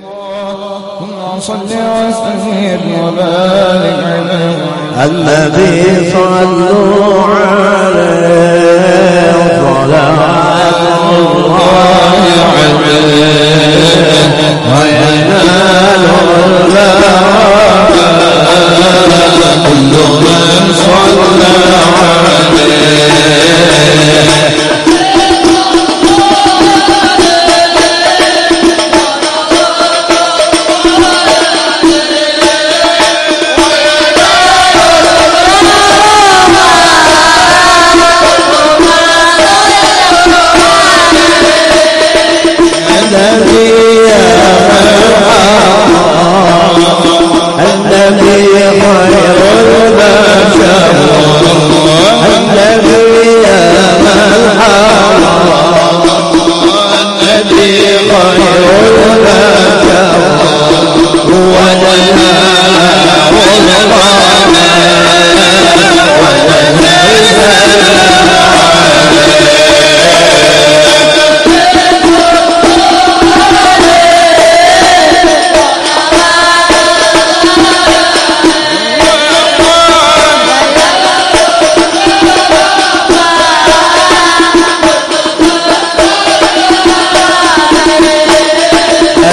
اللهم صل وسلم وبارك عليه النبي صلوا عليه النبي خير البشر.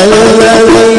la la la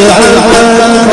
الحق